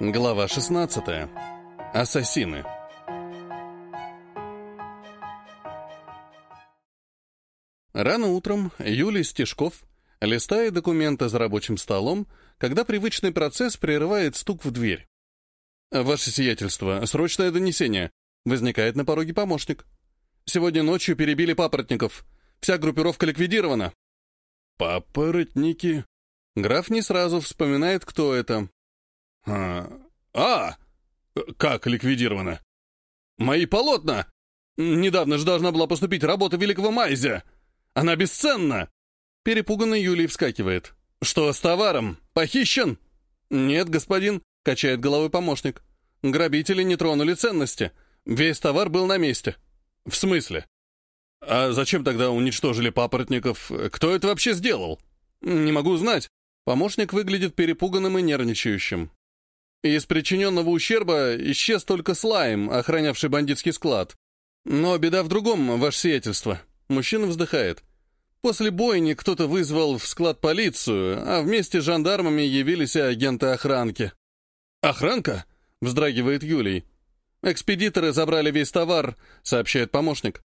Глава 16. Ассасины. Рано утром Юлий Стешков листает документы за рабочим столом, когда привычный процесс прерывает стук в дверь. «Ваше сиятельство, срочное донесение!» Возникает на пороге помощник. «Сегодня ночью перебили папоротников. Вся группировка ликвидирована». «Папоротники?» Граф не сразу вспоминает, кто это, а, а, как ликвидировано? Мои полотна! Недавно же должна была поступить работа великого Майзя. Она бесценна. Перепуганный Юлий вскакивает. Что с товаром? Похищен? Нет, господин, качает головой помощник. Грабители не тронули ценности. Весь товар был на месте. В смысле? А зачем тогда уничтожили папоротников? Кто это вообще сделал? Не могу знать. Помощник выглядит перепуганным и нервничающим. Из причиненного ущерба исчез только слайм, охранявший бандитский склад. Но беда в другом, ваше сиятельство. Мужчина вздыхает. После бойни кто-то вызвал в склад полицию, а вместе с жандармами явились агенты охранки. «Охранка?» — вздрагивает Юлий. «Экспедиторы забрали весь товар», — сообщает помощник.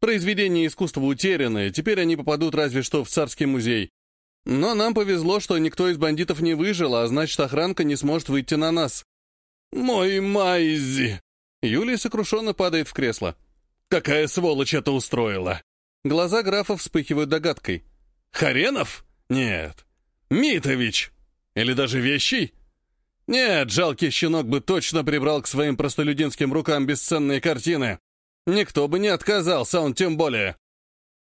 «Произведения искусства утеряны, теперь они попадут разве что в царский музей. Но нам повезло, что никто из бандитов не выжил, а значит, охранка не сможет выйти на нас. «Мой Майзи!» Юлия сокрушенно падает в кресло. «Какая сволочь это устроила!» Глаза графа вспыхивают догадкой. «Харенов? Нет. Митович? Или даже Вещий? Нет, жалкий щенок бы точно прибрал к своим простолюдинским рукам бесценные картины. Никто бы не отказался, он тем более.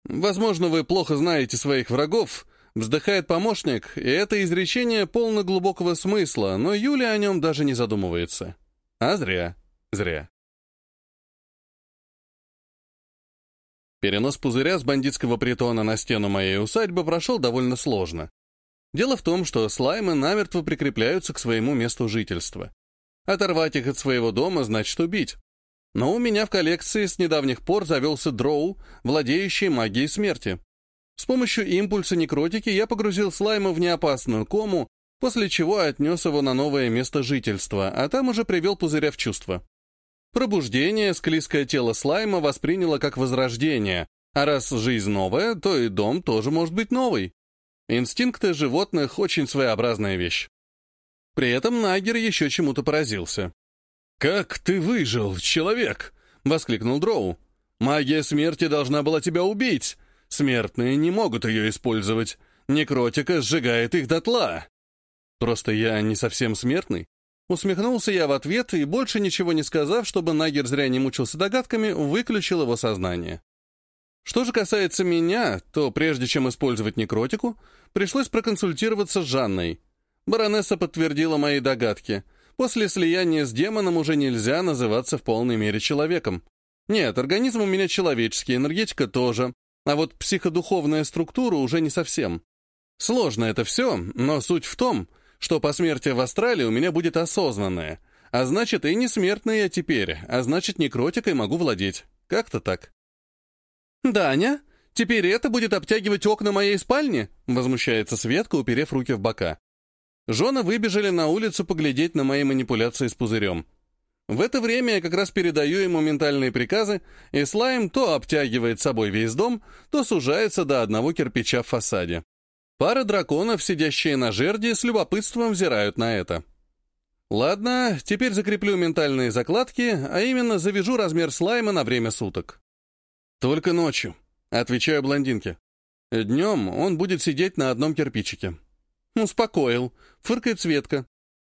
Возможно, вы плохо знаете своих врагов, Вздыхает помощник, и это изречение полно глубокого смысла, но Юля о нем даже не задумывается. А зря. Зря. Перенос пузыря с бандитского притона на стену моей усадьбы прошел довольно сложно. Дело в том, что слаймы намертво прикрепляются к своему месту жительства. Оторвать их от своего дома значит убить. Но у меня в коллекции с недавних пор завелся дроу, владеющий магией смерти. С помощью импульса некротики я погрузил слайма в неопасную кому, после чего отнес его на новое место жительства, а там уже привел пузыря в чувство. Пробуждение склизкое тело слайма восприняло как возрождение, а раз жизнь новая, то и дом тоже может быть новый. Инстинкты животных — очень своеобразная вещь. При этом Нагер еще чему-то поразился. «Как ты выжил, человек?» — воскликнул Дроу. «Магия смерти должна была тебя убить, Смертные не могут ее использовать. Некротика сжигает их дотла. Просто я не совсем смертный. Усмехнулся я в ответ и, больше ничего не сказав, чтобы Нагер зря не мучился догадками, выключил его сознание. Что же касается меня, то прежде чем использовать некротику, пришлось проконсультироваться с Жанной. Баронесса подтвердила мои догадки. После слияния с демоном уже нельзя называться в полной мере человеком. Нет, организм у меня человеческий, энергетика тоже, а вот психодуховная структура уже не совсем. Сложно это все, но суть в том, что по смерти в астрале у меня будет осознанное, а значит и не смертный я теперь, а значит некротикой могу владеть. Как-то так. «Даня, теперь это будет обтягивать окна моей спальни?» возмущается Светка, уперев руки в бока. Жены выбежали на улицу поглядеть на мои манипуляции с пузырем. В это время я как раз передаю ему ментальные приказы, и слайм то обтягивает собой весь дом, то сужается до одного кирпича в фасаде. Пара драконов, сидящие на жерди, с любопытством взирают на это. Ладно, теперь закреплю ментальные закладки, а именно завяжу размер слайма на время суток. Только ночью, отвечаю блондинке. Днем он будет сидеть на одном кирпичике. Успокоил, фыркает Светка.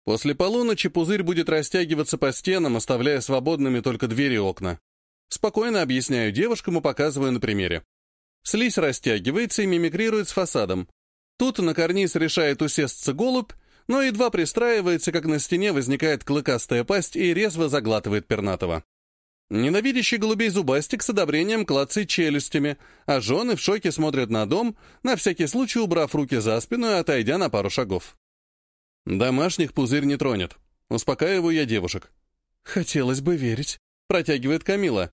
После полуночи пузырь будет растягиваться по стенам, оставляя свободными только двери и окна. Спокойно объясняю девушкам и показываю на примере. Слизь растягивается и мимикрирует с фасадом. Тут на карниз решает усесться голубь, но едва пристраивается, как на стене возникает клыкастая пасть и резво заглатывает пернатого. Ненавидящий голубей зубастик с одобрением клацает челюстями, а жены в шоке смотрят на дом, на всякий случай убрав руки за спину и отойдя на пару шагов. Домашних пузырь не тронет. Успокаиваю я девушек. Хотелось бы верить, протягивает Камила.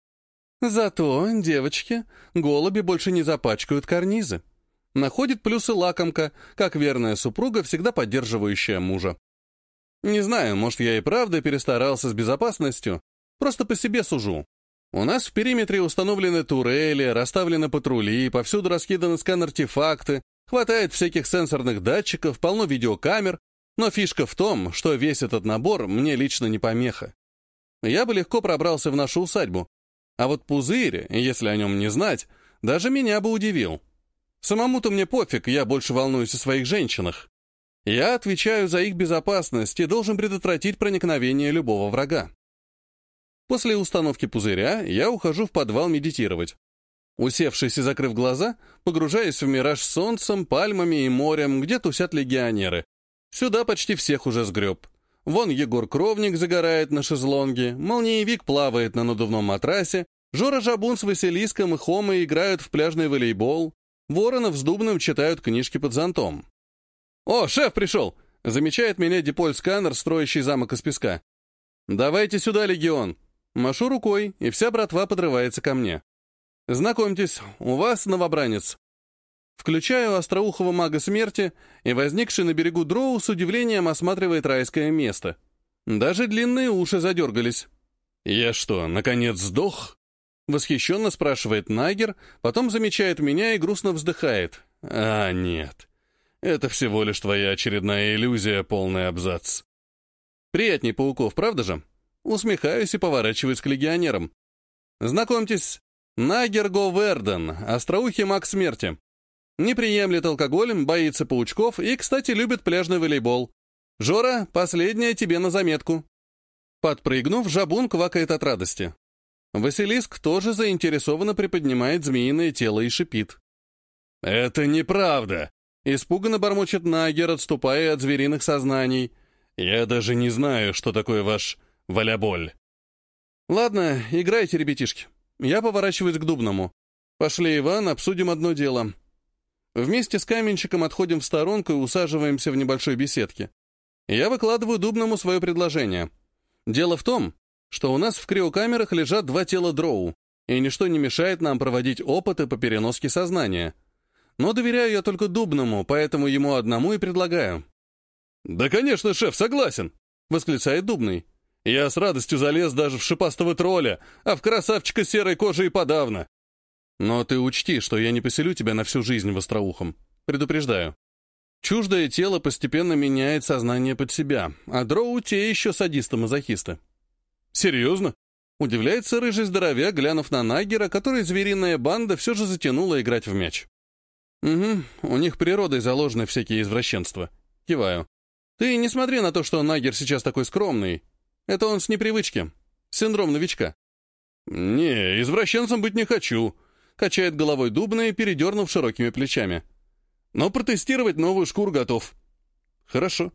Зато, девочки, голуби больше не запачкают карнизы. Находит плюсы лакомка, как верная супруга, всегда поддерживающая мужа. Не знаю, может, я и правда перестарался с безопасностью, просто по себе сужу. У нас в периметре установлены турели, расставлены патрули, повсюду раскиданы скан-артефакты, хватает всяких сенсорных датчиков, полно видеокамер, но фишка в том, что весь этот набор мне лично не помеха. Я бы легко пробрался в нашу усадьбу. А вот пузырь, если о нем не знать, даже меня бы удивил. Самому-то мне пофиг, я больше волнуюсь о своих женщинах. Я отвечаю за их безопасность и должен предотвратить проникновение любого врага. После установки пузыря я ухожу в подвал медитировать. Усевшись и закрыв глаза, погружаясь в мираж с солнцем, пальмами и морем, где тусят легионеры. Сюда почти всех уже сгреб. Вон Егор Кровник загорает на шезлонге, Молниевик плавает на надувном матрасе, Жора Жабун с Василиском и Хомой играют в пляжный волейбол, Воронов с Дубным читают книжки под зонтом. «О, шеф пришел!» — замечает меня диполь-сканер, строящий замок из песка. «Давайте сюда, легион!» Машу рукой, и вся братва подрывается ко мне. «Знакомьтесь, у вас новобранец. Включаю остроухого мага смерти, и возникший на берегу дроу с удивлением осматривает райское место. Даже длинные уши задергались. «Я что, наконец сдох?» Восхищенно спрашивает Нагер, потом замечает меня и грустно вздыхает. «А, нет. Это всего лишь твоя очередная иллюзия, полный абзац». Приятней пауков, правда же? Усмехаюсь и поворачиваюсь к легионерам. Знакомьтесь, Нагер Говерден, остроухий маг смерти. Не приемлет алкоголь, боится паучков и, кстати, любит пляжный волейбол. Жора, последняя тебе на заметку. Подпрыгнув, жабун квакает от радости. Василиск тоже заинтересованно приподнимает змеиное тело и шипит. «Это неправда!» — испуганно бормочет Нагер, отступая от звериных сознаний. «Я даже не знаю, что такое ваш волейболь». «Ладно, играйте, ребятишки. Я поворачиваюсь к Дубному. Пошли, Иван, обсудим одно дело». Вместе с каменщиком отходим в сторонку и усаживаемся в небольшой беседке. Я выкладываю Дубному свое предложение. Дело в том, что у нас в криокамерах лежат два тела дроу, и ничто не мешает нам проводить опыты по переноске сознания. Но доверяю я только Дубному, поэтому ему одному и предлагаю. «Да, конечно, шеф, согласен!» — восклицает Дубный. «Я с радостью залез даже в шипастого тролля, а в красавчика серой кожи и подавно. Но ты учти, что я не поселю тебя на всю жизнь в Остроухом. Предупреждаю. Чуждое тело постепенно меняет сознание под себя, а дроу те еще садисты-мазохисты. Серьезно? Удивляется рыжий здоровяк, глянув на Нагера, который звериная банда все же затянула играть в мяч. Угу, у них природой заложены всякие извращенства. Киваю. Ты не смотри на то, что Нагер сейчас такой скромный. Это он с непривычки. Синдром новичка. Не, извращенцем быть не хочу, качает головой дубной, передернув широкими плечами. Но протестировать новую шкуру готов. Хорошо.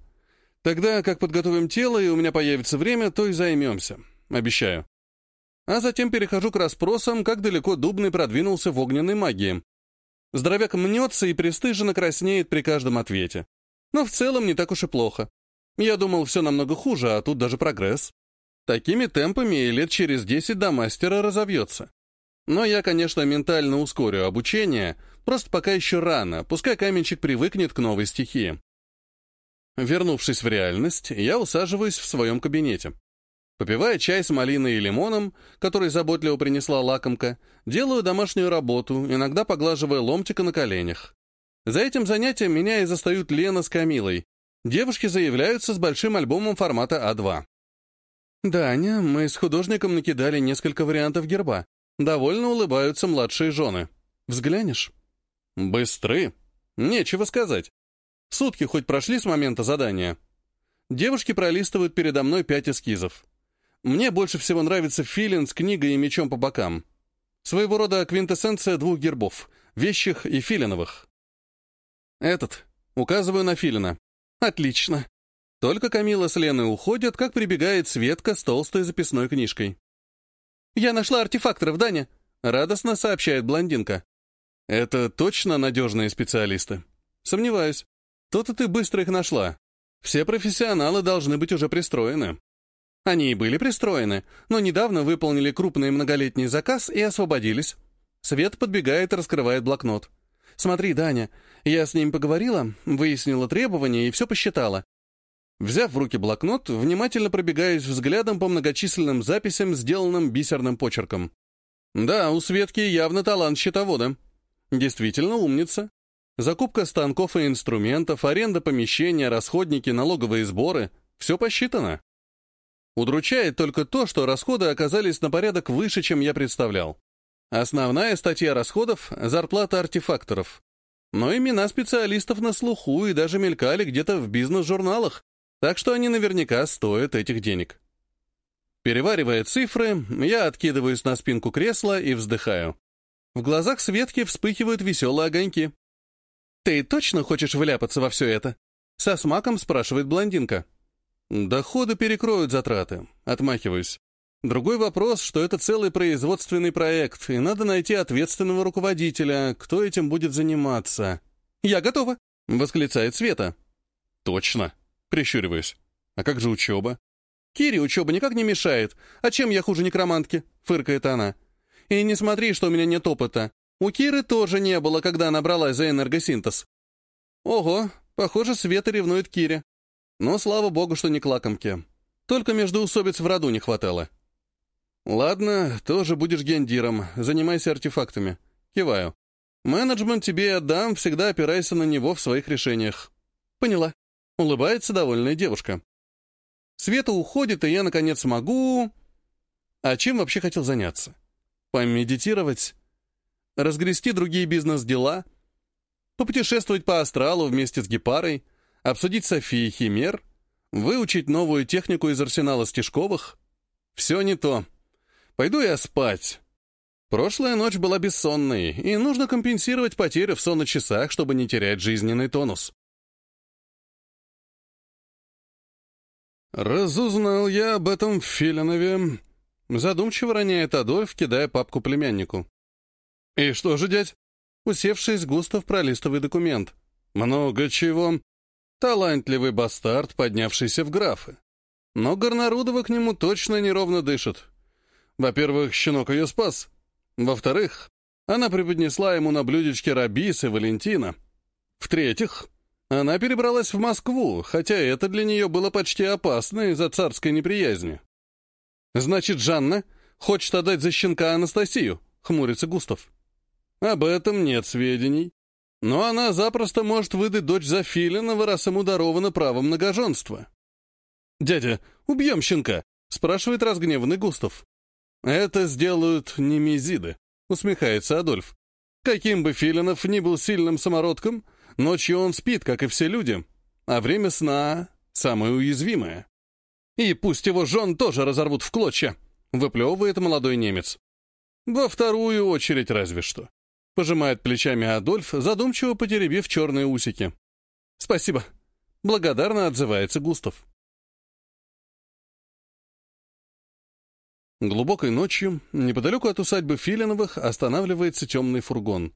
Тогда, как подготовим тело, и у меня появится время, то и займемся. Обещаю. А затем перехожу к расспросам, как далеко Дубный продвинулся в огненной магии. Здоровяк мнется и пристыженно краснеет при каждом ответе. Но в целом не так уж и плохо. Я думал, все намного хуже, а тут даже прогресс. Такими темпами и лет через десять до мастера разовьется. Но я, конечно, ментально ускорю обучение, просто пока еще рано, пускай каменщик привыкнет к новой стихии. Вернувшись в реальность, я усаживаюсь в своем кабинете. Попивая чай с малиной и лимоном, который заботливо принесла лакомка, делаю домашнюю работу, иногда поглаживая ломтика на коленях. За этим занятием меня и застают Лена с Камилой. Девушки заявляются с большим альбомом формата А2. «Даня, мы с художником накидали несколько вариантов герба. Довольно улыбаются младшие жены. Взглянешь? Быстры. Нечего сказать. Сутки хоть прошли с момента задания. Девушки пролистывают передо мной пять эскизов. Мне больше всего нравится филин с книгой и мечом по бокам. Своего рода квинтэссенция двух гербов — вещих и филиновых. Этот. Указываю на филина. Отлично. Только Камила с Леной уходят, как прибегает Светка с толстой записной книжкой. «Я нашла артефакторов, Даня!» — радостно сообщает блондинка. «Это точно надежные специалисты?» «Сомневаюсь. То-то ты быстро их нашла. Все профессионалы должны быть уже пристроены». Они и были пристроены, но недавно выполнили крупный многолетний заказ и освободились. Свет подбегает и раскрывает блокнот. «Смотри, Даня, я с ним поговорила, выяснила требования и все посчитала. Взяв в руки блокнот, внимательно пробегаюсь взглядом по многочисленным записям, сделанным бисерным почерком. Да, у Светки явно талант счетовода. Действительно умница. Закупка станков и инструментов, аренда помещения, расходники, налоговые сборы — все посчитано. Удручает только то, что расходы оказались на порядок выше, чем я представлял. Основная статья расходов — зарплата артефакторов. Но имена специалистов на слуху и даже мелькали где-то в бизнес-журналах, так что они наверняка стоят этих денег. Переваривая цифры, я откидываюсь на спинку кресла и вздыхаю. В глазах Светки вспыхивают веселые огоньки. «Ты точно хочешь вляпаться во все это?» Со смаком спрашивает блондинка. «Доходы перекроют затраты», — отмахиваюсь. Другой вопрос, что это целый производственный проект, и надо найти ответственного руководителя, кто этим будет заниматься. «Я готова!» — восклицает Света. «Точно!» — прищуриваюсь. «А как же учеба?» «Кире учеба никак не мешает. А чем я хуже некромантки?» — фыркает она. «И не смотри, что у меня нет опыта. У Киры тоже не было, когда она бралась за энергосинтез. Ого, похоже, Света ревнует Кире. Но слава богу, что не к лакомке. Только междоусобиц в роду не хватало. Ладно, тоже будешь гендиром, занимайся артефактами. Киваю. Менеджмент тебе отдам, всегда опирайся на него в своих решениях. Поняла. Улыбается довольная девушка. Света уходит, и я, наконец, могу... А чем вообще хотел заняться? Помедитировать? разгрести другие бизнес-дела, попутешествовать по астралу вместе с Гепарой, обсудить Софии Химер, выучить новую технику из арсенала Стежковых. Все не то. Пойду я спать. Прошлая ночь была бессонной, и нужно компенсировать потерю в соночасах, чтобы не терять жизненный тонус. Разузнал я об этом в Филинове. Задумчиво роняет Адольф, кидая папку племяннику. «И что же, дядь?» Усевшись, Густав пролистывает документ. «Много чего. Талантливый бастард, поднявшийся в графы. Но Горнарудова к нему точно неровно дышит. Во-первых, щенок ее спас. Во-вторых, она преподнесла ему на блюдечке Рабис и Валентина. В-третьих, она перебралась в Москву, хотя это для нее было почти опасно из-за царской неприязни. «Значит, Жанна хочет отдать за щенка Анастасию», — хмурится Густав. Об этом нет сведений. Но она запросто может выдать дочь за Филинова, раз ему даровано право многоженства. «Дядя, убьем щенка?» — спрашивает разгневанный Густав. «Это сделают немезиды», — усмехается Адольф. «Каким бы Филинов ни был сильным самородком, ночью он спит, как и все люди, а время сна — самое уязвимое. И пусть его жен тоже разорвут в клочья», — выплевывает молодой немец. «Во вторую очередь разве что». Пожимает плечами Адольф, задумчиво потеребив черные усики. «Спасибо». Благодарно отзывается Густав. Глубокой ночью, неподалеку от усадьбы Филиновых, останавливается темный фургон.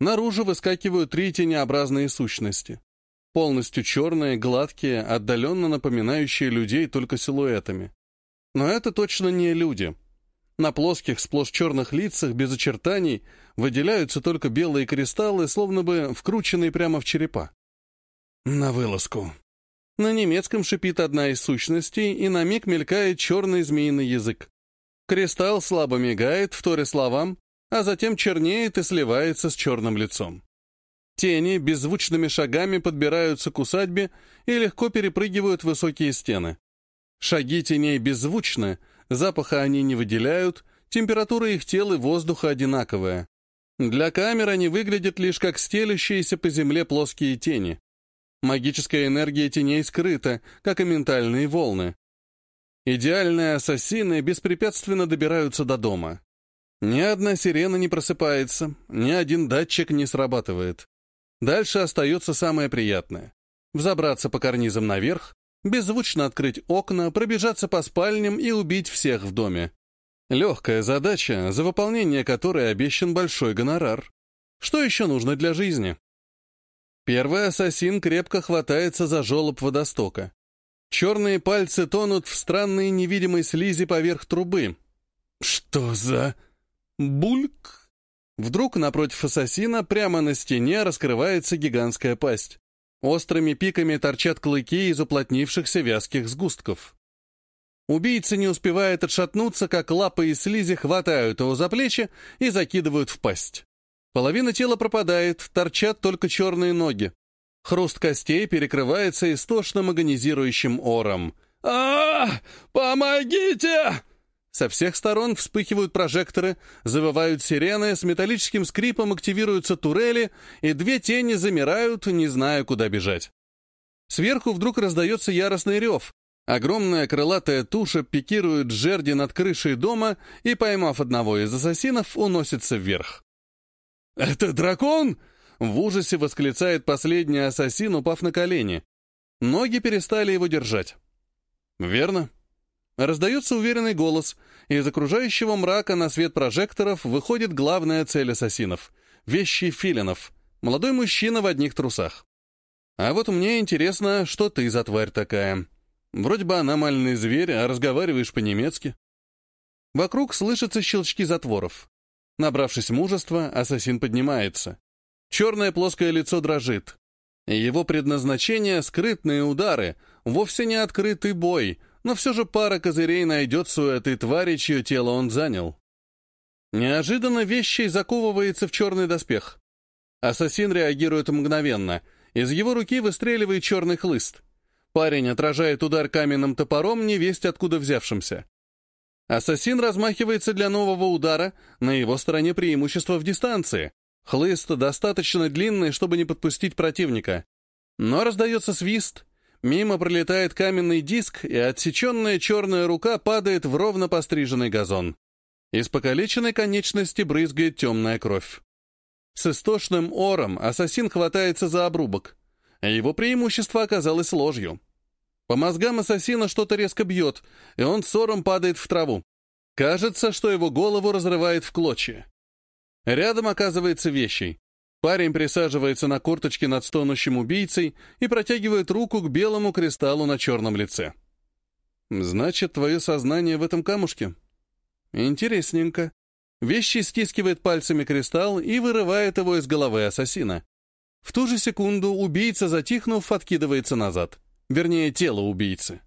Наружу выскакивают три тенеобразные сущности. Полностью черные, гладкие, отдаленно напоминающие людей только силуэтами. Но это точно не люди. На плоских, сплошь черных лицах, без очертаний, выделяются только белые кристаллы, словно бы вкрученные прямо в черепа. На вылазку. На немецком шипит одна из сущностей, и на миг мелькает черный змеиный язык. Кристалл слабо мигает, вторя словам, а затем чернеет и сливается с черным лицом. Тени беззвучными шагами подбираются к усадьбе и легко перепрыгивают высокие стены. Шаги теней беззвучны, запаха они не выделяют, температура их тел и воздуха одинаковая. Для камер они выглядят лишь как стелющиеся по земле плоские тени. Магическая энергия теней скрыта, как и ментальные волны. Идеальные ассасины беспрепятственно добираются до дома. Ни одна сирена не просыпается, ни один датчик не срабатывает. Дальше остается самое приятное. Взобраться по карнизам наверх, беззвучно открыть окна, пробежаться по спальням и убить всех в доме. Легкая задача, за выполнение которой обещан большой гонорар. Что еще нужно для жизни? Первый ассасин крепко хватается за жолоб водостока. Черные пальцы тонут в странной невидимой слизи поверх трубы. Что за... Бульк? Вдруг напротив ассасина прямо на стене раскрывается гигантская пасть. Острыми пиками торчат клыки из уплотнившихся вязких сгустков. Убийца не успевает отшатнуться, как лапы и слизи хватают его за плечи и закидывают в пасть. Половина тела пропадает, торчат только черные ноги. Хруст костей перекрывается истошным агонизирующим ором. а, -а, -а Помогите!» Со всех сторон вспыхивают прожекторы, завывают сирены, с металлическим скрипом активируются турели, и две тени замирают, не зная, куда бежать. Сверху вдруг раздается яростный рев. Огромная крылатая туша пикирует жерди над крышей дома и, поймав одного из ассасинов, уносится вверх. «Это дракон?» — в ужасе восклицает последний ассасин, упав на колени. Ноги перестали его держать. «Верно», Раздается уверенный голос, и из окружающего мрака на свет прожекторов выходит главная цель ассасинов — вещи филинов, молодой мужчина в одних трусах. А вот мне интересно, что ты за тварь такая. Вроде бы аномальный зверь, а разговариваешь по-немецки. Вокруг слышатся щелчки затворов. Набравшись мужества, ассасин поднимается. Черное плоское лицо дрожит. Его предназначение — скрытные удары, вовсе не открытый бой — но все же пара козырей найдется у этой твари, чье тело он занял. Неожиданно вещей заковывается в черный доспех. Ассасин реагирует мгновенно. Из его руки выстреливает черный хлыст. Парень отражает удар каменным топором, невесть откуда взявшимся. Ассасин размахивается для нового удара, на его стороне преимущество в дистанции. Хлыст достаточно длинный, чтобы не подпустить противника. Но раздается свист, Мимо пролетает каменный диск, и отсеченная черная рука падает в ровно постриженный газон. Из покалеченной конечности брызгает темная кровь. С истошным ором ассасин хватается за обрубок. Его преимущество оказалось ложью. По мозгам ассасина что-то резко бьет, и он с ором падает в траву. Кажется, что его голову разрывает в клочья. Рядом оказывается вещей. Парень присаживается на корточке над стонущим убийцей и протягивает руку к белому кристаллу на черном лице. «Значит, твое сознание в этом камушке?» «Интересненько». Вещи стискивает пальцами кристалл и вырывает его из головы ассасина. В ту же секунду убийца, затихнув, откидывается назад. Вернее, тело убийцы.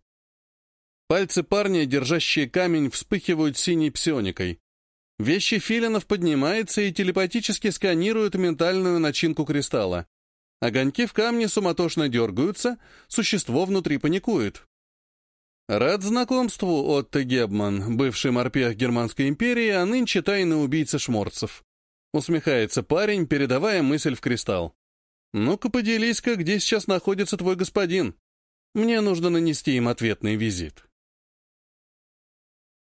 Пальцы парня, держащие камень, вспыхивают синей псионикой. Вещи филинов поднимается и телепатически сканирует ментальную начинку кристалла. Огоньки в камне суматошно дергаются, существо внутри паникует. Рад знакомству, Отто Гебман, бывший морпех Германской империи, а нынче тайный убийца шморцев. Усмехается парень, передавая мысль в кристалл. «Ну-ка поделись-ка, где сейчас находится твой господин. Мне нужно нанести им ответный визит».